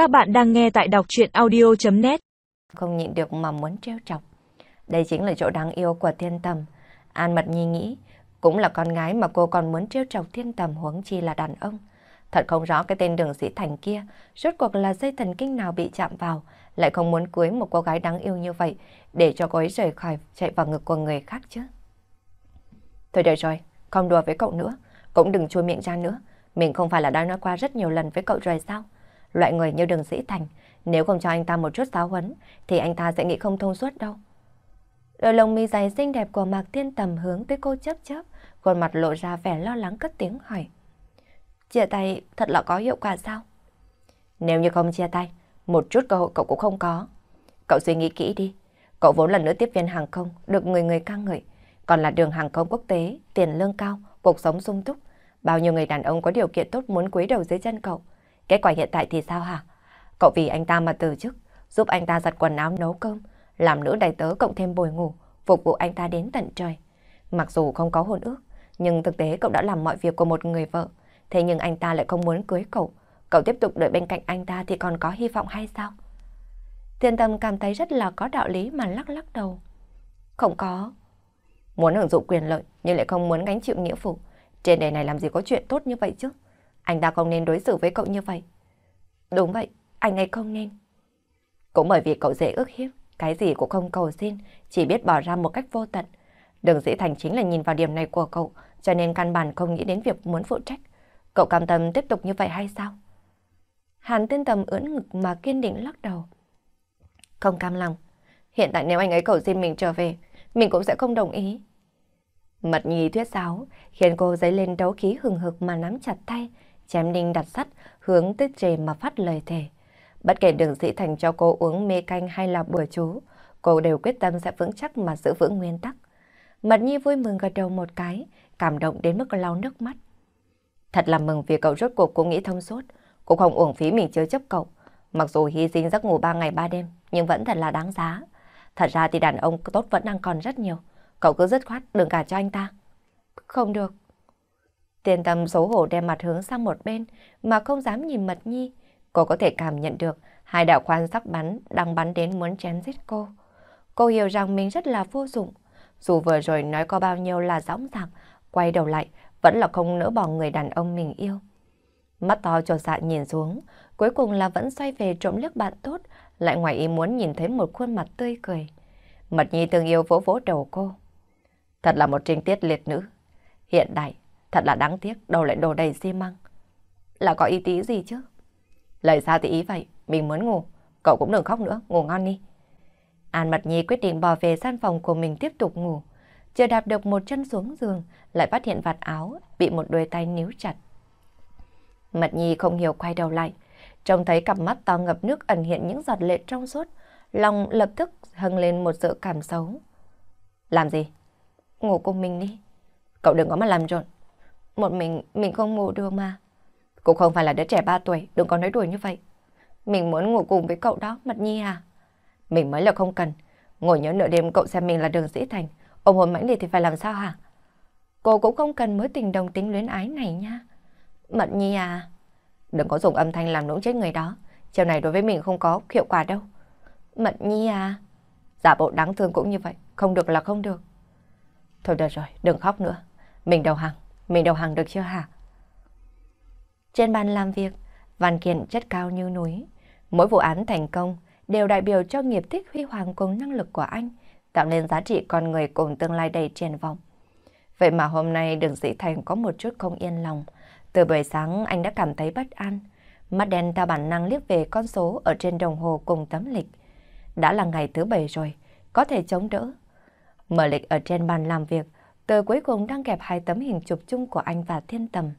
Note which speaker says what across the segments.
Speaker 1: Các bạn đang nghe tại đọc chuyện audio.net
Speaker 2: Không nhịn được mà muốn trêu chọc. Đây chính là chỗ đáng yêu của thiên tầm. An Mật Nhi nghĩ, cũng là con gái mà cô còn muốn trêu chọc thiên tầm huống chi là đàn ông. Thật không rõ cái tên đường sĩ thành kia, rốt cuộc là dây thần kinh nào bị chạm vào, lại không muốn cưới một cô gái đáng yêu như vậy, để cho cô ấy rời khỏi chạy vào ngực của người khác chứ. Thôi được rồi, không đùa với cậu nữa, cũng đừng chui miệng ra nữa. Mình không phải là đã nói qua rất nhiều lần với cậu rồi sao? Loại người như đường sĩ thành, nếu không cho anh ta một chút giáo huấn, thì anh ta sẽ nghĩ không thông suốt đâu. Đôi lông mi dài xinh đẹp của Mạc Thiên Tầm hướng tới cô chớp chớp, khuôn mặt lộ ra vẻ lo lắng cất tiếng hỏi. Chia tay thật là có hiệu quả sao? Nếu như không chia tay, một chút cơ hội cậu cũng không có. Cậu suy nghĩ kỹ đi. Cậu vốn là nữ tiếp viên hàng không, được người người ca ngợi. Còn là đường hàng không quốc tế, tiền lương cao, cuộc sống sung túc. Bao nhiêu người đàn ông có điều kiện tốt muốn quấy đầu dưới chân cậu. Kết quả hiện tại thì sao hả? Cậu vì anh ta mà từ chức, giúp anh ta giặt quần áo nấu cơm, làm nữ đầy tớ cộng thêm bồi ngủ, phục vụ anh ta đến tận trời. Mặc dù không có hôn ước, nhưng thực tế cậu đã làm mọi việc của một người vợ. Thế nhưng anh ta lại không muốn cưới cậu. Cậu tiếp tục đợi bên cạnh anh ta thì còn có hy vọng hay sao? Thiên tâm cảm thấy rất là có đạo lý mà lắc lắc đầu. Không có. Muốn hưởng dụng quyền lợi nhưng lại không muốn gánh chịu nghĩa vụ. Trên đời này làm gì có chuyện tốt như vậy chứ? Anh ta không nên đối xử với cậu như vậy. Đúng vậy, anh ấy không nên. Cũng bởi vì cậu dễ ước hiếp, cái gì cũng không cầu xin, chỉ biết bỏ ra một cách vô tận. Đường dĩ thành chính là nhìn vào điểm này của cậu, cho nên căn bản không nghĩ đến việc muốn phụ trách. Cậu cam tâm tiếp tục như vậy hay sao? Hàn tiên tầm ưỡn ngực mà kiên định lắc đầu. Không cam lòng. Hiện tại nếu anh ấy cầu xin mình trở về, mình cũng sẽ không đồng ý. Mật nhi thuyết giáo, khiến cô dấy lên đấu khí hừng hực mà nắm chặt tay, chém đinh đặt sắt, hướng tới trề mà phát lời thề. Bất kể đường sĩ thành cho cô uống mê canh hay là bữa chú, cô đều quyết tâm sẽ vững chắc mà giữ vững nguyên tắc. Mật nhi vui mừng gật đầu một cái, cảm động đến mức lau nước mắt. Thật là mừng vì cậu rốt cuộc cũng nghĩ thông suốt, cũng không uổng phí mình chứa chấp cậu. Mặc dù hy sinh giấc ngủ ba ngày ba đêm, nhưng vẫn thật là đáng giá. Thật ra thì đàn ông tốt vẫn đang còn rất nhiều. Cậu cứ dứt khoát đừng cả cho anh ta. Không được. Tiền tâm xấu hổ đem mặt hướng sang một bên mà không dám nhìn mật nhi. Cô có thể cảm nhận được hai đạo khoan sắc bắn đang bắn đến muốn chém giết cô. Cô hiểu rằng mình rất là vô dụng. Dù vừa rồi nói có bao nhiêu là dõng dạc, quay đầu lại vẫn là không nỡ bỏ người đàn ông mình yêu. Mắt to trột dạ nhìn xuống, cuối cùng là vẫn xoay về trộm liếc bạn tốt, lại ngoài ý muốn nhìn thấy một khuôn mặt tươi cười. Mật nhi tương yêu vỗ vỗ đầu cô. Thật là một trinh tiết liệt nữ. Hiện đại, thật là đáng tiếc, đầu lại đồ đầy xi măng. Là có ý tí gì chứ? Lời ra thì ý vậy, mình muốn ngủ. Cậu cũng đừng khóc nữa, ngủ ngon đi. An Mật Nhi quyết định bỏ về gian phòng của mình tiếp tục ngủ. Chưa đạp được một chân xuống giường, lại phát hiện vạt áo bị một đôi tay níu chặt. Mật Nhi không hiểu quay đầu lại, trông thấy cặp mắt to ngập nước ẩn hiện những giọt lệ trong suốt, lòng lập tức hâng lên một sự cảm xấu. Làm gì? Ngủ cùng mình đi. Cậu đừng có mà làm rộn. Một mình, mình không ngủ được mà. Cũng không phải là đứa trẻ 3 tuổi, đừng có nói đùa như vậy. Mình muốn ngủ cùng với cậu đó, Mật Nhi à? Mình mới là không cần. Ngồi nhớ nửa đêm cậu xem mình là đường sĩ thành. Ôm hồn mãnh liệt thì phải làm sao hả? Cô cũng không cần mối tình đồng tính luyến ái này nha. Mật Nhi à? Đừng có dùng âm thanh làm nũng chết người đó. Chiều này đối với mình không có hiệu quả đâu. Mật Nhi à? Giả bộ đáng thương cũng như vậy. Không được là không được. Thôi được rồi, đừng khóc nữa. Mình đầu hàng, mình đầu hàng được chưa hả? Trên bàn làm việc, văn kiện chất cao như núi. Mỗi vụ án thành công đều đại biểu cho nghiệp tích huy hoàng cùng năng lực của anh, tạo nên giá trị con người cùng tương lai đầy triển vọng. Vậy mà hôm nay đường sĩ thành có một chút không yên lòng. Từ buổi sáng anh đã cảm thấy bất an. Mắt đen theo bản năng liếc về con số ở trên đồng hồ cùng tấm lịch. Đã là ngày thứ bảy rồi, có thể chống đỡ. Mở lịch ở trên bàn làm việc, tờ cuối cùng đang kẹp hai tấm hình chụp chung của anh và Thiên Tầm.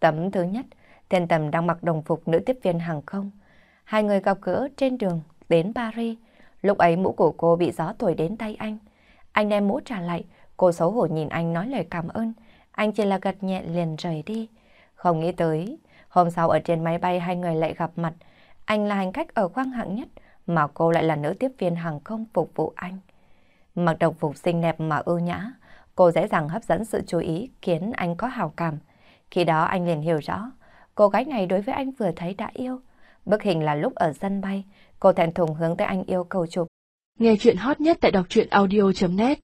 Speaker 2: Tấm thứ nhất, Thiên Tầm đang mặc đồng phục nữ tiếp viên hàng không. Hai người gặp gỡ trên đường đến Paris. Lúc ấy mũ của cô bị gió thổi đến tay anh. Anh đem mũ trả lại, cô xấu hổ nhìn anh nói lời cảm ơn. Anh chỉ là gật nhẹ liền rời đi. Không nghĩ tới, hôm sau ở trên máy bay hai người lại gặp mặt. Anh là hành khách ở khoang hạng nhất, mà cô lại là nữ tiếp viên hàng không phục vụ anh. Mặc đồng phục xinh đẹp mà ưu nhã, cô dễ dàng hấp dẫn sự chú ý khiến anh có hào cảm. Khi đó anh liền hiểu rõ, cô gái này đối với anh vừa thấy đã yêu. Bức hình là lúc ở sân bay, cô thẹn thùng hướng tới anh yêu cầu chụp.
Speaker 1: Nghe chuyện hot nhất tại đọc truyện audio.net